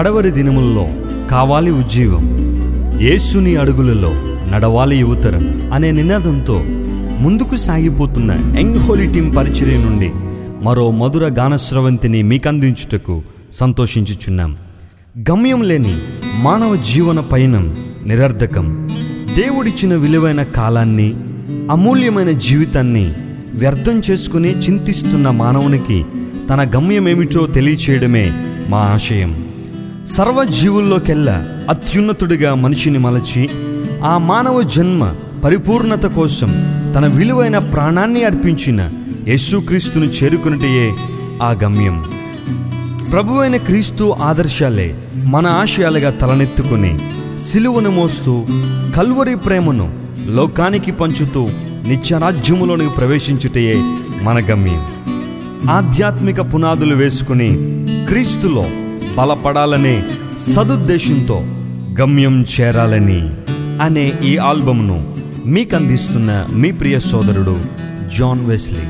కడవరి దినముల్లో కావాలి ఉజ్జీవం. యేసుని అడుగులలో నడవాలి యువతరం అనే నినాదంతో ముందుకు సాగిపోతున్న యంగ్ హోలీ టీం పరిచర్య నుండి మరో మధుర గానస్రవంతిని మీకందించుటకు సంతోషించుచున్నాం. గమ్యం లేని మానవ జీవన పయనం నిరర్ధకం. దేవుడిచ్చిన విలువైన కాలాన్ని అమూల్యమైన జీవితాన్ని వ్యర్థం చేసుకుని చింతిస్తున్న మానవునికి తన గమ్యమేమిటో తెలియచేయడమే మా ఆశయం. సర్వజీవుల్లోకెల్లా అత్యున్నతుడిగా మనిషిని మలచి ఆ మానవ జన్మ పరిపూర్ణత కోసం తన విలువైన ప్రాణాన్ని అర్పించిన యేసుక్రీస్తును చేరుకున్నటయే ఆ గమ్యం. ప్రభువైన క్రీస్తు ఆదర్శాలే మన ఆశయాలుగా తలనెత్తుకుని సిలువను మోస్తూ కల్వరి ప్రేమను లోకానికి పంచుతూ నిత్యరాజ్యములోనికి ప్రవేశించుటయే మన గమ్యం. ఆధ్యాత్మిక పునాదులు వేసుకుని క్రీస్తులో బలపడాలనే సదుద్దేశంతో గమ్యం చేరాలని అనే ఈ ఆల్బమ్ను మీకు అందిస్తున్న మీ ప్రియ సోదరుడు జాన్ వెస్లీ.